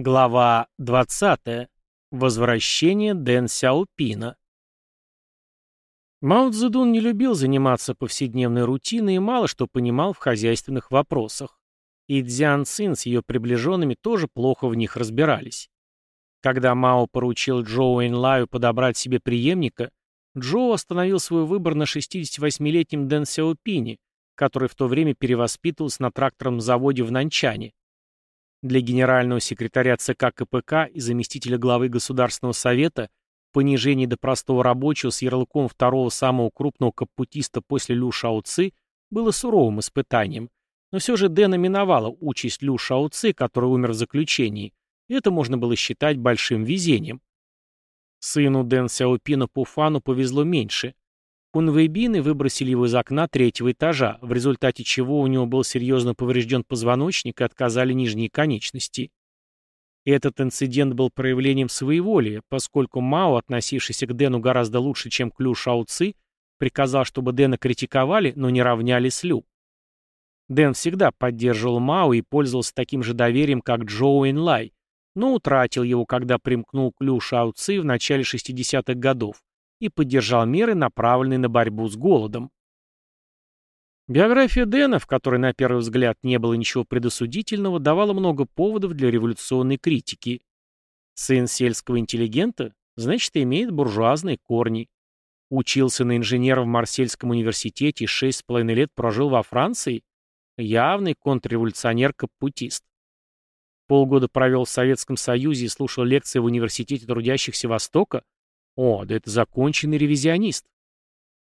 Глава 20. Возвращение Дэн Сяопина. Мао Цзэдун не любил заниматься повседневной рутиной и мало что понимал в хозяйственных вопросах. И Цзян Цин с ее приближенными тоже плохо в них разбирались. Когда Мао поручил Джоу Энлаю подобрать себе преемника, Джоу остановил свой выбор на 68-летнем Дэн Сяопине, который в то время перевоспитывался на тракторном заводе в Нанчане. Для генерального секретаря ЦК КПК и заместителя главы Государственного совета понижение до простого рабочего с ярлыком второго самого крупного капутиста после Лю Шауци было суровым испытанием. Но все же Дэна миновала участь Лю Шауци, который умер в заключении, и это можно было считать большим везением. Сыну Дэн Сяопина Пуфану повезло меньше. Кунвейбины выбросили его из окна третьего этажа, в результате чего у него был серьезно поврежден позвоночник и отказали нижние конечности. Этот инцидент был проявлением своеволия, поскольку Мао, относившийся к Дэну гораздо лучше, чем к Лю Шао Ци, приказал, чтобы Дэна критиковали, но не равняли с Лю. Дэн всегда поддерживал Мао и пользовался таким же доверием, как Джоу Лай, но утратил его, когда примкнул к Лю Шао Ци в начале 60-х годов и поддержал меры, направленные на борьбу с голодом. Биография Дэна, в которой на первый взгляд не было ничего предосудительного, давала много поводов для революционной критики. Сын сельского интеллигента, значит, имеет буржуазные корни. Учился на инженера в Марсельском университете и шесть с половиной лет прожил во Франции. Явный контрреволюционер-капутист. Полгода провел в Советском Союзе и слушал лекции в Университете трудящихся Востока, о, да это законченный ревизионист.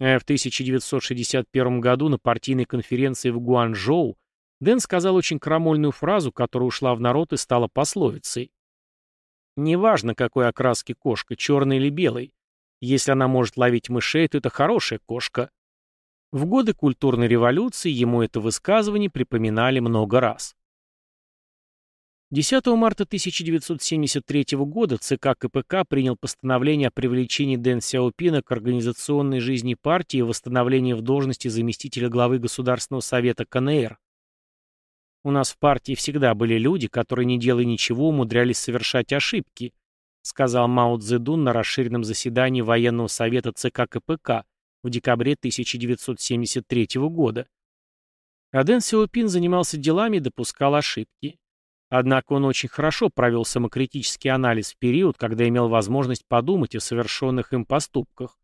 А в 1961 году на партийной конференции в Гуанчжоу Дэн сказал очень крамольную фразу, которая ушла в народ и стала пословицей. «Неважно, какой окраски кошка, черной или белой. Если она может ловить мышей, то это хорошая кошка». В годы культурной революции ему это высказывание припоминали много раз. 10 марта 1973 года ЦК КПК принял постановление о привлечении Дэн Сяопина к организационной жизни партии и восстановлении в должности заместителя главы Государственного совета КНР. У нас в партии всегда были люди, которые, не делая ничего, умудрялись совершать ошибки, сказал Мао Цзэдун на расширенном заседании военного совета ЦК КПК в декабре 1973 года. А Дэн Сяопин занимался делами и допускал ошибки. Однако он очень хорошо провел самокритический анализ в период, когда имел возможность подумать о совершенных им поступках.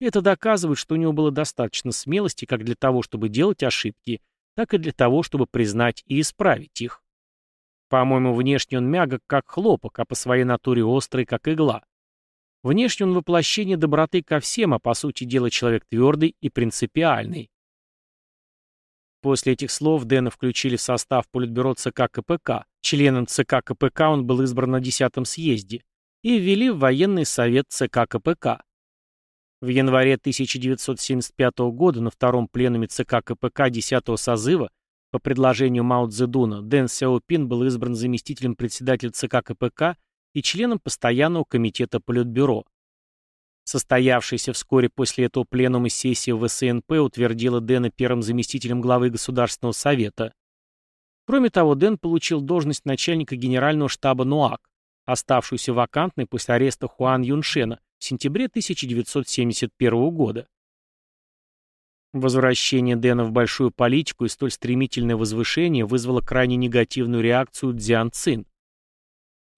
Это доказывает, что у него было достаточно смелости как для того, чтобы делать ошибки, так и для того, чтобы признать и исправить их. По-моему, внешне он мягок, как хлопок, а по своей натуре острый, как игла. Внешне он воплощение доброты ко всем, а по сути дела человек твердый и принципиальный. После этих слов Дэна включили в состав Политбюро ЦК КПК. Членом ЦК КПК он был избран на 10-м съезде. И ввели в военный совет ЦК КПК. В январе 1975 года на втором пленуме ЦК КПК 10-го созыва по предложению Мао Цзэдуна Дэн Сяопин был избран заместителем председателя ЦК КПК и членом постоянного комитета Политбюро. Состоявшаяся вскоре после этого пленума сессия в СНП утвердила Дэна первым заместителем главы Государственного совета. Кроме того, Дэн получил должность начальника генерального штаба НУАК, оставшуюся вакантной после ареста Хуан Юншена в сентябре 1971 года. Возвращение Дэна в большую политику и столь стремительное возвышение вызвало крайне негативную реакцию Дзян Цин.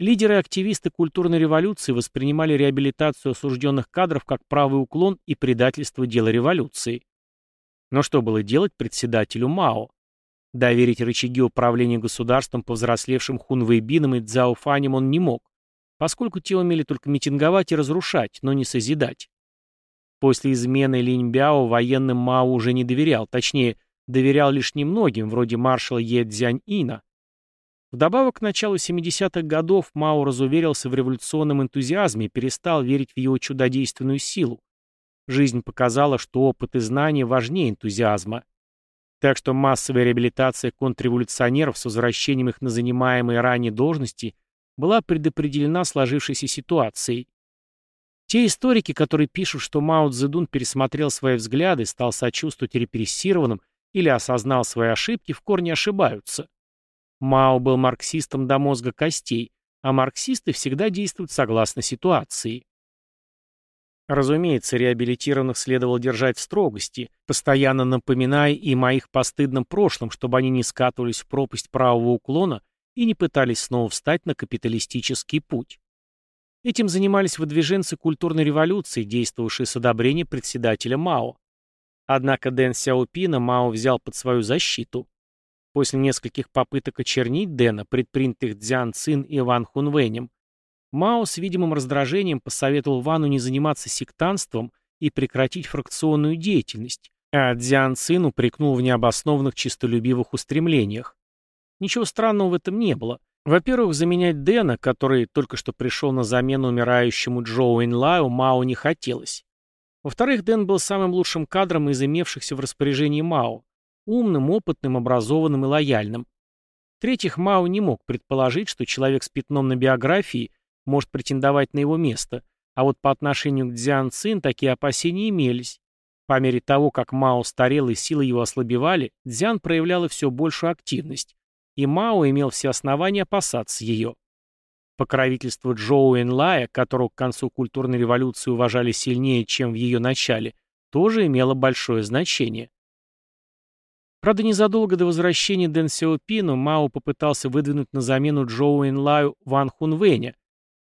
Лидеры и активисты культурной революции воспринимали реабилитацию осужденных кадров как правый уклон и предательство дела революции. Но что было делать председателю Мао? Доверить рычаги управления государством повзрослевшим хунвейбинам и дзяофаням он не мог, поскольку те умели только митинговать и разрушать, но не созидать. После измены Линьбяо военным Мао уже не доверял, точнее, доверял лишь немногим, вроде маршала Е Цзянь-Ина. Вдобавок к началу 70-х годов Мао разуверился в революционном энтузиазме и перестал верить в его чудодейственную силу. Жизнь показала, что опыт и знания важнее энтузиазма. Так что массовая реабилитация контрреволюционеров с возвращением их на занимаемые ранее должности была предопределена сложившейся ситуацией. Те историки, которые пишут, что Мао Цзэдун пересмотрел свои взгляды, стал сочувствовать репрессированным или осознал свои ошибки, в корне ошибаются. Мао был марксистом до мозга костей, а марксисты всегда действуют согласно ситуации. Разумеется, реабилитированных следовало держать в строгости, постоянно напоминая им о их постыдном прошлом, чтобы они не скатывались в пропасть правого уклона и не пытались снова встать на капиталистический путь. Этим занимались выдвиженцы культурной революции, действовавшие с одобрения председателя Мао. Однако Дэн Сяопина Мао взял под свою защиту. После нескольких попыток очернить Дэна, предпринятых Дзян Цин и Ван Хунвэнем, Мао с видимым раздражением посоветовал Вану не заниматься сектантством и прекратить фракционную деятельность, а Дзян Цин упрекнул в необоснованных чистолюбивых устремлениях. Ничего странного в этом не было. Во-первых, заменять Дэна, который только что пришел на замену умирающему Джоу Инлаю, Мао не хотелось. Во-вторых, Дэн был самым лучшим кадром из имевшихся в распоряжении Мао. Умным, опытным, образованным и лояльным. В-третьих, Мао не мог предположить, что человек с пятном на биографии может претендовать на его место, а вот по отношению к Дзян Цин такие опасения имелись. По мере того, как Мао старел и силы его ослабевали, Дзян проявляла все большую активность, и Мао имел все основания опасаться ее. Покровительство Джоу Энлая, которого к концу культурной революции уважали сильнее, чем в ее начале, тоже имело большое значение. Правда, незадолго до возвращения Дэн Сяопину Мао попытался выдвинуть на замену Джоу Энлаю Ван Хунвэня,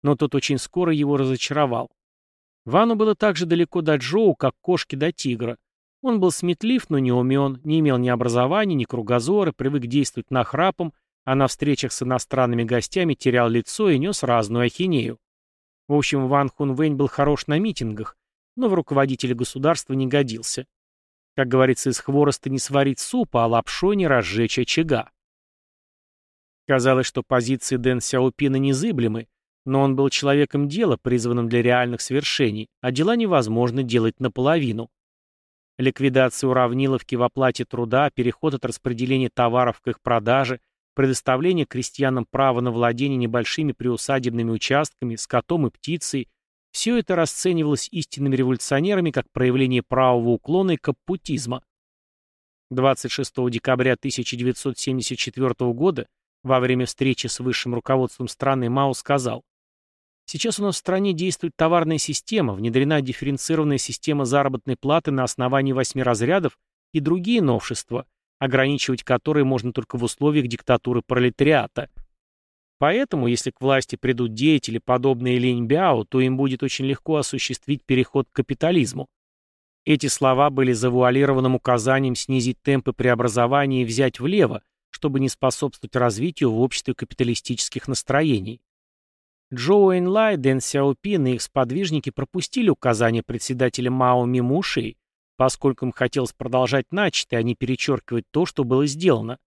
но тот очень скоро его разочаровал. Вану было так же далеко до Джоу, как кошки до тигра. Он был сметлив, но не умен, не имел ни образования, ни кругозора, привык действовать нахрапом, а на встречах с иностранными гостями терял лицо и нес разную ахинею. В общем, Ван Хунвэнь был хорош на митингах, но в руководителе государства не годился. Как говорится, из хвороста не сварить супа, а лапшой не разжечь очага. Казалось, что позиции Дэн Сяопина незыблемы, но он был человеком дела, призванным для реальных свершений, а дела невозможно делать наполовину. Ликвидация уравниловки в оплате труда, переход от распределения товаров к их продаже, предоставление крестьянам права на владение небольшими приусадебными участками, скотом и птицей – все это расценивалось истинными революционерами как проявление правого уклона и капутизма. 26 декабря 1974 года во время встречи с высшим руководством страны Мао сказал, Сейчас у нас в стране действует товарная система, внедрена дифференцированная система заработной платы на основании восьми разрядов и другие новшества, ограничивать которые можно только в условиях диктатуры пролетариата. Поэтому, если к власти придут деятели, подобные Линь Бяо, то им будет очень легко осуществить переход к капитализму. Эти слова были завуалированным указанием снизить темпы преобразования и взять влево, чтобы не способствовать развитию в обществе капиталистических настроений. Джоу Энлай, Дэн Сяопин и их сподвижники пропустили указания председателя Мао мимо ушей, поскольку им хотелось продолжать начатое, а не перечеркивать то, что было сделано.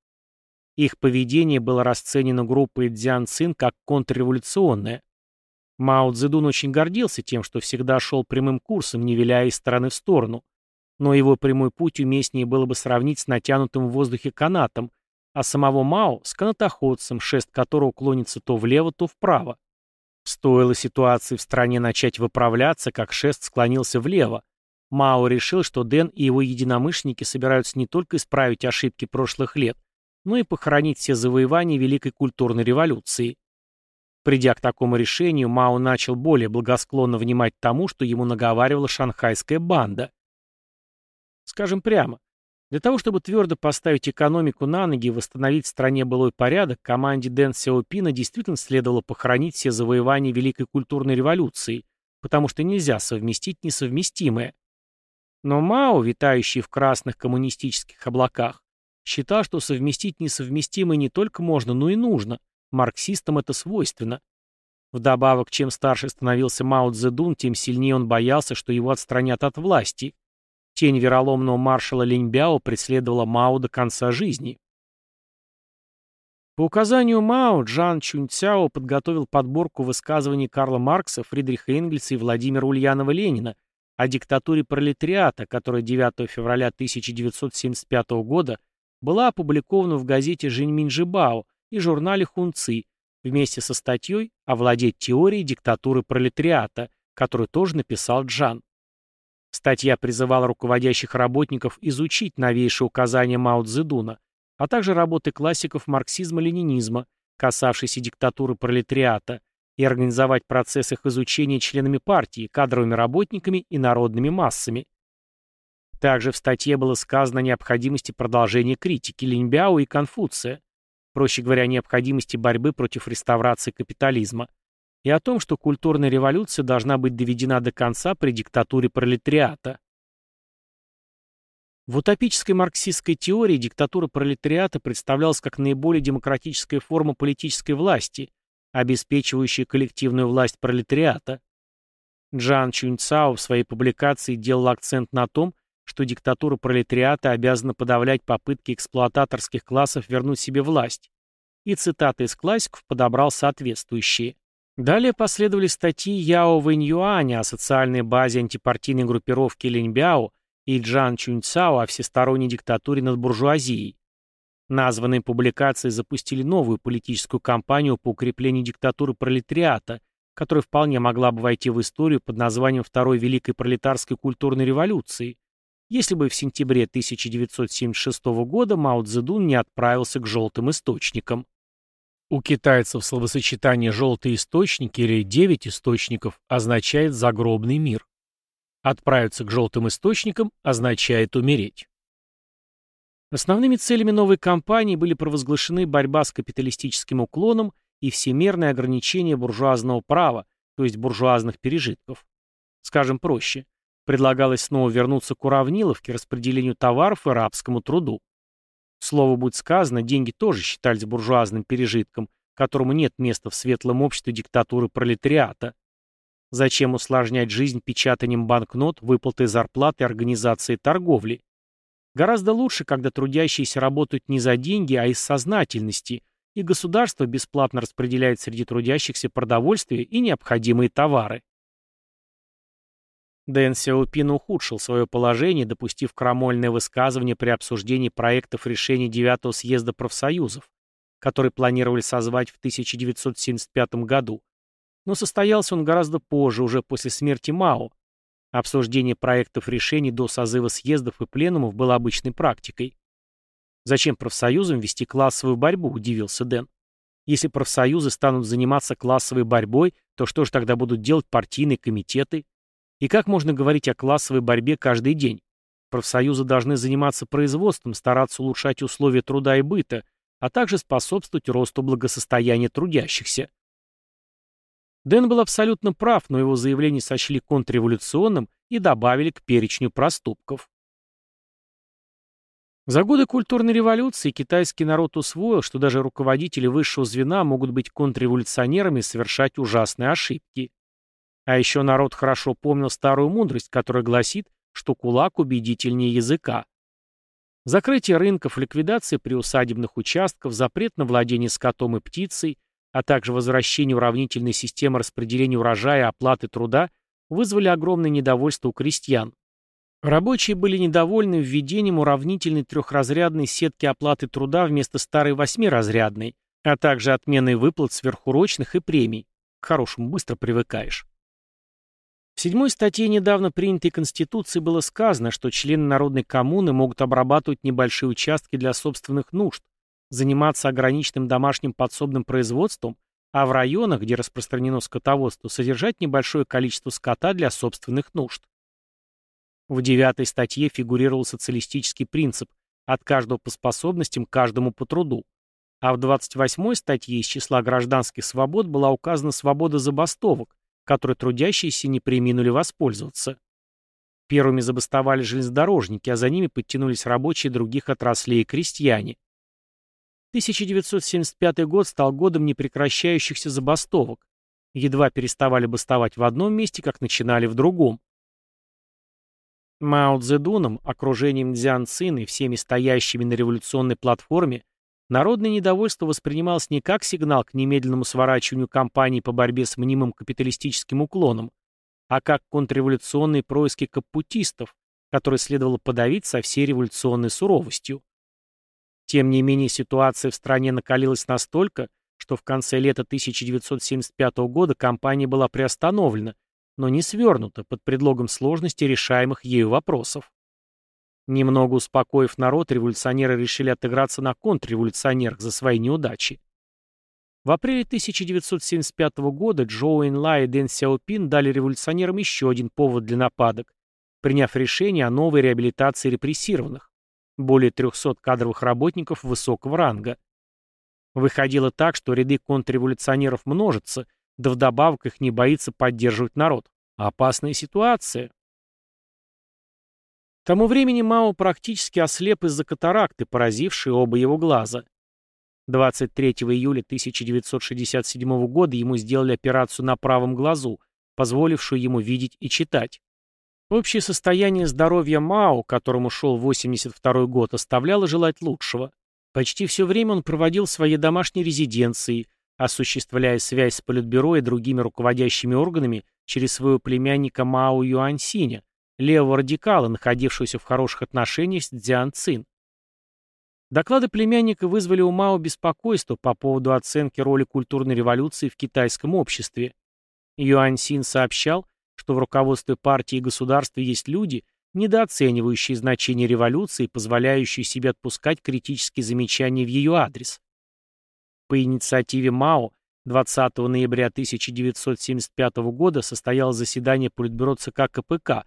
Их поведение было расценено группой Дзян Цин как контрреволюционное. Мао Цзэдун очень гордился тем, что всегда шел прямым курсом, не виляя из стороны в сторону. Но его прямой путь уместнее было бы сравнить с натянутым в воздухе канатом, а самого Мао с канатоходцем, шест которого клонится то влево, то вправо. Стоило ситуации в стране начать выправляться, как шест склонился влево. Мао решил, что Дэн и его единомышленники собираются не только исправить ошибки прошлых лет, но и похоронить все завоевания Великой культурной революции. Придя к такому решению, Мао начал более благосклонно внимать тому, что ему наговаривала шанхайская банда. Скажем прямо, для того, чтобы твердо поставить экономику на ноги и восстановить в стране былой порядок, команде Дэн Сяопина действительно следовало похоронить все завоевания Великой культурной революции, потому что нельзя совместить несовместимое. Но Мао, витающий в красных коммунистических облаках, считал, что совместить несовместимое не только можно, но и нужно. Марксистам это свойственно. Вдобавок, чем старше становился Мао Цзэдун, тем сильнее он боялся, что его отстранят от власти. Тень вероломного маршала Линьбяо преследовала Мао до конца жизни. По указанию Мао, Джан Чуньцяо подготовил подборку высказываний Карла Маркса, Фридриха Энгельса и Владимира Ульянова-Ленина о диктатуре пролетариата, которая 9 февраля 1975 года была опубликована в газете Жиньминжибао и журнале Хунци вместе со статьей «Овладеть теорией диктатуры пролетариата», которую тоже написал Джан. Статья призывала руководящих работников изучить новейшие указания Мао Цзэдуна, а также работы классиков марксизма-ленинизма, касавшийся диктатуры пролетариата, и организовать процесс их изучения членами партии, кадровыми работниками и народными массами. Также в статье было сказано о необходимости продолжения критики Линьбяо и Конфуция, проще говоря, о необходимости борьбы против реставрации капитализма, и о том, что культурная революция должна быть доведена до конца при диктатуре пролетариата. В утопической марксистской теории диктатура пролетариата представлялась как наиболее демократическая форма политической власти, обеспечивающая коллективную власть пролетариата. Джан Чуньцао в своей публикации делал акцент на том, что диктатура пролетариата обязана подавлять попытки эксплуататорских классов вернуть себе власть. И цитаты из классиков подобрал соответствующие. Далее последовали статьи Яо Вэньюаня о социальной базе антипартийной группировки Линьбяо и Джан Чуньцао о всесторонней диктатуре над буржуазией. Названные публикации запустили новую политическую кампанию по укреплению диктатуры пролетариата, которая вполне могла бы войти в историю под названием Второй Великой Пролетарской культурной революции, если бы в сентябре 1976 года Мао Цзэдун не отправился к желтым источникам. У китайцев словосочетание «желтые источники» или «девять источников» означает «загробный мир». Отправиться к желтым источникам означает умереть. Основными целями новой кампании были провозглашены борьба с капиталистическим уклоном и всемерное ограничение буржуазного права, то есть буржуазных пережитков. Скажем проще, предлагалось снова вернуться к уравниловке, распределению товаров и рабскому труду. Слово будет сказано, деньги тоже считались буржуазным пережитком, которому нет места в светлом обществе диктатуры пролетариата. Зачем усложнять жизнь печатанием банкнот, выплатой зарплаты и организацией торговли? Гораздо лучше, когда трудящиеся работают не за деньги, а из сознательности, и государство бесплатно распределяет среди трудящихся продовольствие и необходимые товары. Дэн Сяопин ухудшил свое положение, допустив крамольное высказывание при обсуждении проектов решений 9 съезда профсоюзов, который планировали созвать в 1975 году. Но состоялся он гораздо позже, уже после смерти Мао. Обсуждение проектов решений до созыва съездов и пленумов было обычной практикой. «Зачем профсоюзам вести классовую борьбу?» – удивился Дэн. «Если профсоюзы станут заниматься классовой борьбой, то что же тогда будут делать партийные комитеты? И как можно говорить о классовой борьбе каждый день? Профсоюзы должны заниматься производством, стараться улучшать условия труда и быта, а также способствовать росту благосостояния трудящихся. Дэн был абсолютно прав, но его заявление сочли контрреволюционным и добавили к перечню проступков. За годы культурной революции китайский народ усвоил, что даже руководители высшего звена могут быть контрреволюционерами и совершать ужасные ошибки. А еще народ хорошо помнил старую мудрость, которая гласит, что кулак убедительнее языка. Закрытие рынков, ликвидация приусадебных участков, запрет на владение скотом и птицей, а также возвращение уравнительной системы распределения урожая и оплаты труда вызвали огромное недовольство у крестьян. Рабочие были недовольны введением уравнительной трехразрядной сетки оплаты труда вместо старой восьмиразрядной, а также отменой выплат сверхурочных и премий. К хорошему быстро привыкаешь. В седьмой статье недавно принятой Конституции было сказано, что члены Народной коммуны могут обрабатывать небольшие участки для собственных нужд, заниматься ограниченным домашним подсобным производством, а в районах, где распространено скотоводство, содержать небольшое количество скота для собственных нужд. В девятой статье фигурировал социалистический принцип «от каждого по способностям, каждому по труду», а в 28 статье из числа гражданских свобод была указана свобода забастовок, которой трудящиеся не приминули воспользоваться. Первыми забастовали железнодорожники, а за ними подтянулись рабочие других отраслей и крестьяне. 1975 год стал годом непрекращающихся забастовок. Едва переставали бастовать в одном месте, как начинали в другом. Мао Цзэдуном, окружением Дзян Цин и всеми стоящими на революционной платформе Народное недовольство воспринималось не как сигнал к немедленному сворачиванию кампании по борьбе с мнимым капиталистическим уклоном, а как контрреволюционные происки капутистов, которые следовало подавить со всей революционной суровостью. Тем не менее, ситуация в стране накалилась настолько, что в конце лета 1975 года кампания была приостановлена, но не свернута под предлогом сложности решаемых ею вопросов. Немного успокоив народ, революционеры решили отыграться на контрреволюционерах за свои неудачи. В апреле 1975 года Джоу Энлай и Дэн Сяопин дали революционерам еще один повод для нападок, приняв решение о новой реабилитации репрессированных. Более 300 кадровых работников высокого ранга. Выходило так, что ряды контрреволюционеров множатся, да вдобавок их не боится поддерживать народ. Опасная ситуация. К тому времени Мао практически ослеп из-за катаракты, поразившей оба его глаза. 23 июля 1967 года ему сделали операцию на правом глазу, позволившую ему видеть и читать. Общее состояние здоровья Мао, которому шел 82 год, оставляло желать лучшего. Почти все время он проводил в своей домашней резиденции, осуществляя связь с Политбюро и другими руководящими органами через своего племянника Мао Юаньсиня, левого радикала, находившегося в хороших отношениях с Дзян Цин. Доклады племянника вызвали у Мао беспокойство по поводу оценки роли культурной революции в китайском обществе. Юань Син сообщал, что в руководстве партии и государства есть люди, недооценивающие значение революции позволяющие себе отпускать критические замечания в ее адрес. По инициативе Мао 20 ноября 1975 года состоялось заседание Политбюро ЦК КПК,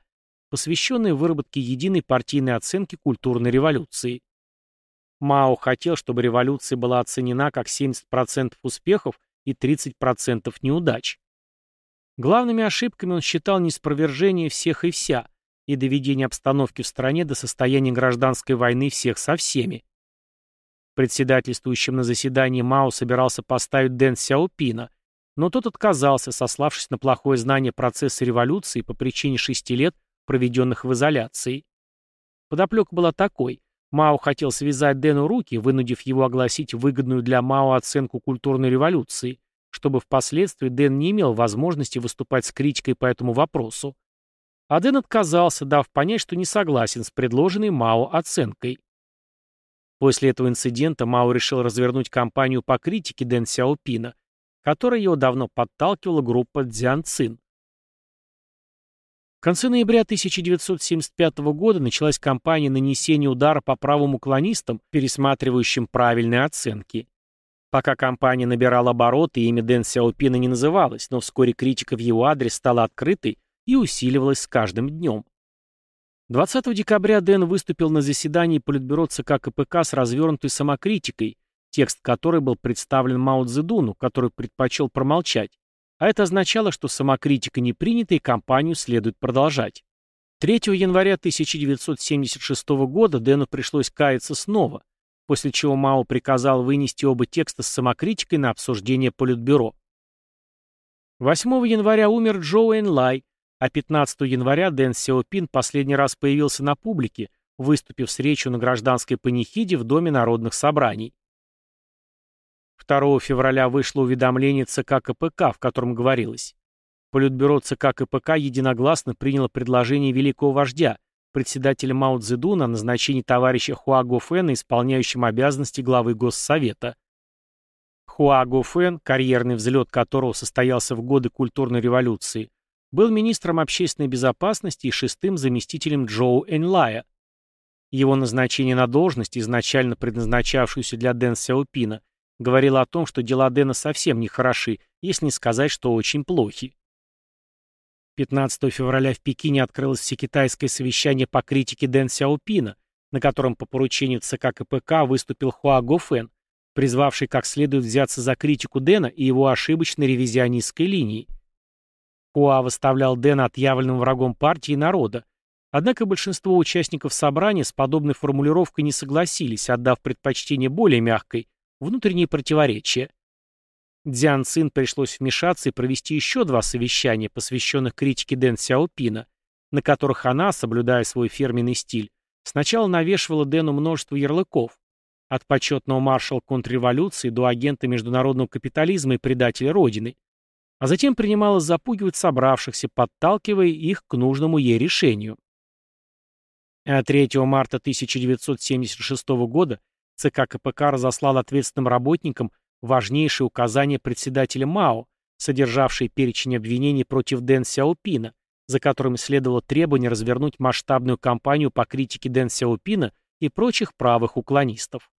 посвященное выработке единой партийной оценки культурной революции. Мао хотел, чтобы революция была оценена как 70% успехов и 30% неудач. Главными ошибками он считал неспровержение всех и вся и доведение обстановки в стране до состояния гражданской войны всех со всеми. Председательствующим на заседании Мао собирался поставить Дэн Сяопина, но тот отказался, сославшись на плохое знание процесса революции по причине шести лет, проведенных в изоляции. Подоплека была такой. Мао хотел связать Дэну руки, вынудив его огласить выгодную для Мао оценку культурной революции, чтобы впоследствии Дэн не имел возможности выступать с критикой по этому вопросу. А Дэн отказался, дав понять, что не согласен с предложенной Мао оценкой. После этого инцидента Мао решил развернуть кампанию по критике Дэн Сяопина, которой его давно подталкивала группа Дзян Цин. Конце ноября 1975 года началась кампания нанесения удара по правым уклонистам, пересматривающим правильные оценки. Пока кампания набирала обороты, имя Дэн Сяопина не называлось, но вскоре критика в его адрес стала открытой и усиливалась с каждым днем. 20 декабря Дэн выступил на заседании Политбюро ЦК КПК с развернутой самокритикой, текст которой был представлен Мао Цзэдуну, который предпочел промолчать, а это означало, что самокритика не принята и кампанию следует продолжать. 3 января 1976 года Дэну пришлось каяться снова, после чего Мао приказал вынести оба текста с самокритикой на обсуждение Политбюро. 8 января умер Джоу Энлай, а 15 января Дэн Сяопин последний раз появился на публике, выступив с речью на гражданской панихиде в Доме народных собраний. 2 февраля вышло уведомление ЦК КПК, в котором говорилось Политбюро ЦК КПК единогласно приняло предложение великого вождя, председателя Мао Цзэдуна о назначении товарища Хуа Гофена исполняющим обязанности главы Госсовета. Хуа Гофен, карьерный взлет которого состоялся в годы культурной революции, был министром общественной безопасности и шестым заместителем Джоу Энлая. Его назначение на должность, изначально предназначавшуюся для Дэн Сяопина, говорило о том, что дела Дэна совсем не хороши, если не сказать, что очень плохи. 15 февраля в Пекине открылось всекитайское совещание по критике Дэн Сяопина, на котором по поручению ЦК КПК выступил Хуа Гофен, призвавший как следует взяться за критику Дэна и его ошибочной ревизионистской линии. Хуа выставлял Дэна отъявленным врагом партии и народа, однако большинство участников собрания с подобной формулировкой не согласились, отдав предпочтение более мягкой, внутренние противоречия. Дзян Цин пришлось вмешаться и провести еще два совещания, посвященных критике Дэн Сяопина, на которых она, соблюдая свой фирменный стиль, сначала навешивала Дэну множество ярлыков, от почетного маршала контрреволюции до агента международного капитализма и предателя Родины, а затем принималась запугивать собравшихся, подталкивая их к нужному ей решению. А 3 марта 1976 года ЦК КПК разослал ответственным работникам важнейшие указания председателя МАО, содержавшие перечень обвинений против Дэн Сяопина, за которыми следовало требование развернуть масштабную кампанию по критике Дэн Сяопина и прочих правых уклонистов.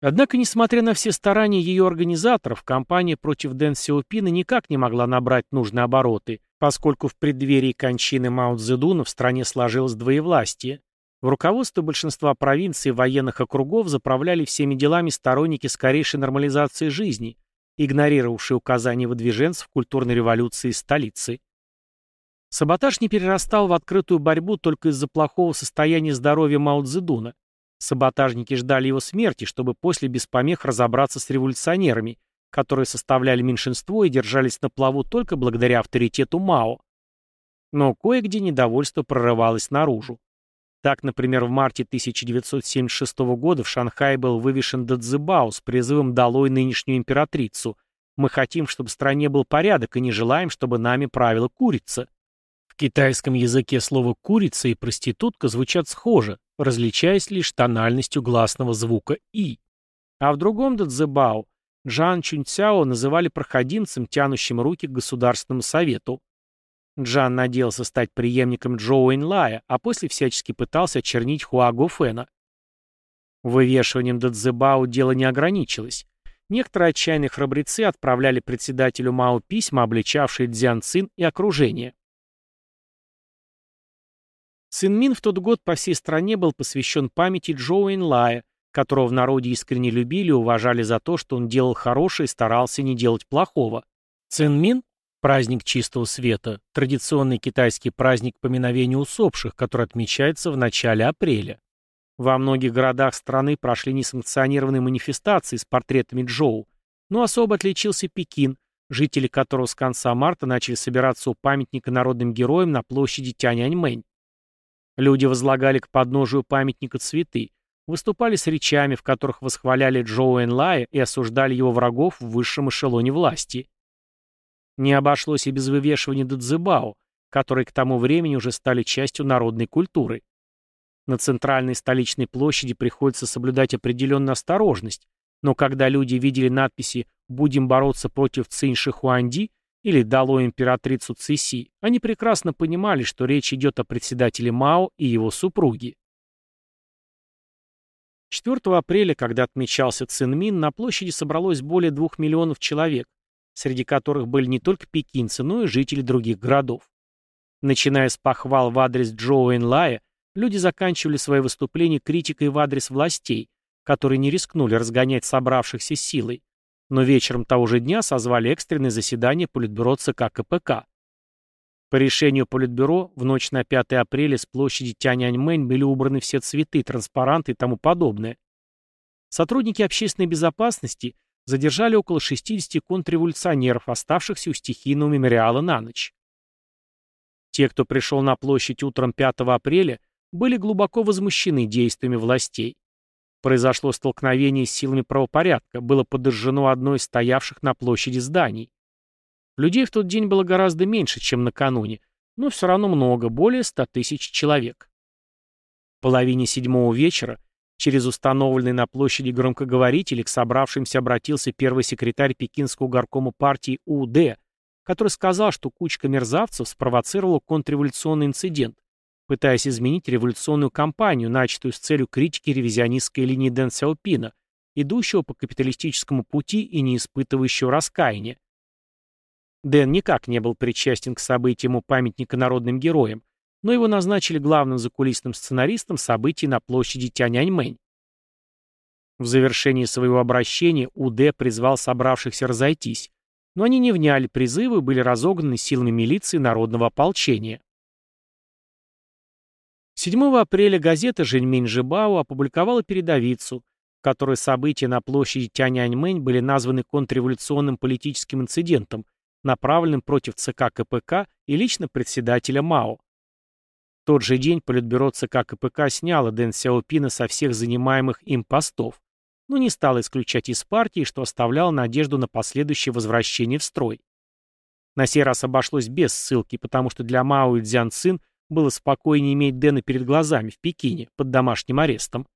Однако, несмотря на все старания ее организаторов, кампания против Дэн Сяопина никак не могла набрать нужные обороты, поскольку в преддверии кончины Мао Цзэдуна в стране сложилось двоевластие. В руководство большинства провинций и военных округов заправляли всеми делами сторонники скорейшей нормализации жизни, игнорировавшие указания выдвиженцев культурной революции столицы. Саботаж не перерастал в открытую борьбу только из-за плохого состояния здоровья Мао Цзэдуна. Саботажники ждали его смерти, чтобы после без помех разобраться с революционерами, которые составляли меньшинство и держались на плаву только благодаря авторитету Мао. Но кое-где недовольство прорывалось наружу. Так, например, в марте 1976 года в Шанхае был вывешен Дадзебао с призывом «Долой нынешнюю императрицу». Мы хотим, чтобы в стране был порядок, и не желаем, чтобы нами правила курица. В китайском языке слово «курица» и «проститутка» звучат схоже, различаясь лишь тональностью гласного звука «и». А в другом Дадзебао Джан Чунцяо называли проходимцем, тянущим руки к Государственному совету. Джан надеялся стать преемником Джоу Инлая, а после всячески пытался очернить Хуа Гофена. Вывешиванием Дадзебао дело не ограничилось. Некоторые отчаянные храбрецы отправляли председателю Мао письма, обличавшие Дзян Цин и окружение. Цинмин в тот год по всей стране был посвящен памяти Джоу Инлая, которого в народе искренне любили и уважали за то, что он делал хорошее и старался не делать плохого. Цинмин – праздник чистого света, традиционный китайский праздник поминовения усопших, который отмечается в начале апреля. Во многих городах страны прошли несанкционированные манифестации с портретами Джоу, но особо отличился Пекин, жители которого с конца марта начали собираться у памятника народным героям на площади Тяньаньмэнь. Люди возлагали к подножию памятника цветы, выступали с речами, в которых восхваляли Джоу Энлая и осуждали его врагов в высшем эшелоне власти. Не обошлось и без вывешивания дадзебао, которые к тому времени уже стали частью народной культуры. На центральной столичной площади приходится соблюдать определенную осторожность, но когда люди видели надписи «Будем бороться против Цинь Шихуанди», или дало императрицу Циси, они прекрасно понимали, что речь идет о председателе Мао и его супруге. 4 апреля, когда отмечался Цинмин, на площади собралось более двух миллионов человек, среди которых были не только пекинцы, но и жители других городов. Начиная с похвал в адрес Джоу Энлая, люди заканчивали свои выступления критикой в адрес властей, которые не рискнули разгонять собравшихся силой, но вечером того же дня созвали экстренное заседание Политбюро ЦК КПК. По решению Политбюро в ночь на 5 апреля с площади Тяньаньмэнь были убраны все цветы, транспаранты и тому подобное. Сотрудники общественной безопасности задержали около 60 контрреволюционеров, оставшихся у стихийного мемориала на ночь. Те, кто пришел на площадь утром 5 апреля, были глубоко возмущены действиями властей. Произошло столкновение с силами правопорядка, было подожжено одно из стоявших на площади зданий. Людей в тот день было гораздо меньше, чем накануне, но все равно много, более 100 тысяч человек. В половине седьмого вечера через установленный на площади громкоговоритель к собравшимся обратился первый секретарь Пекинского горкома партии УД, который сказал, что кучка мерзавцев спровоцировала контрреволюционный инцидент, пытаясь изменить революционную кампанию, начатую с целью критики ревизионистской линии Дэн Сяопина, идущего по капиталистическому пути и не испытывающего раскаяния. Дэн никак не был причастен к событиям у памятника народным героям, но его назначили главным закулисным сценаристом событий на площади Тяньаньмэнь. В завершении своего обращения УД призвал собравшихся разойтись, но они не вняли призыву и были разогнаны силами милиции народного ополчения. 7 апреля газета «Жэньминь Жибао» опубликовала передовицу, в которой события на площади Тяньаньмэнь были названы контрреволюционным политическим инцидентом, направленным против ЦК КПК и лично председателя МАО. Тот же день Политбюро ЦК КПК сняло Дэн Сяопина со всех занимаемых им постов, но не стало исключать из партии, что оставляло надежду на последующее возвращение в строй. На сей раз обошлось без ссылки, потому что для Мао и Цзян Цин – было спокойнее иметь Дэна перед глазами в Пекине, под домашним арестом.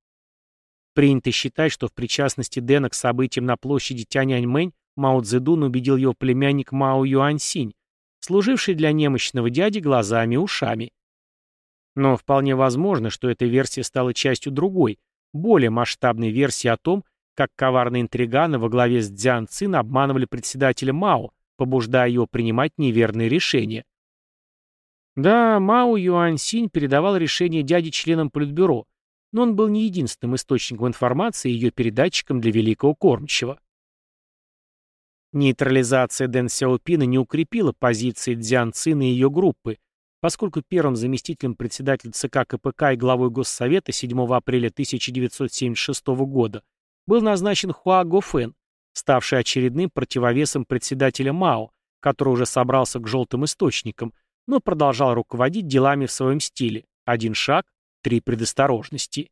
Принято считать, что в причастности Дэна к событиям на площади Тяньаньмэнь Мао Цзэдун убедил его племянник Мао Юаньсинь, служивший для немощного дяди глазами и ушами. Но вполне возможно, что эта версия стала частью другой, более масштабной версии о том, как коварные интриганы во главе с Дзян Цин обманывали председателя Мао, побуждая его принимать неверные решения. Да, Мао Юаньсинь передавал решение дяде членам Политбюро, но он был не единственным источником информации и ее передатчиком для великого кормчего. Нейтрализация Дэн Сяопина не укрепила позиции Дзян Цина и ее группы, поскольку первым заместителем председателя ЦК КПК и главой Госсовета 7 апреля 1976 года был назначен Хуа Гофен, ставший очередным противовесом председателя Мао, который уже собрался к желтым источникам, но продолжал руководить делами в своем стиле. Один шаг, три предосторожности.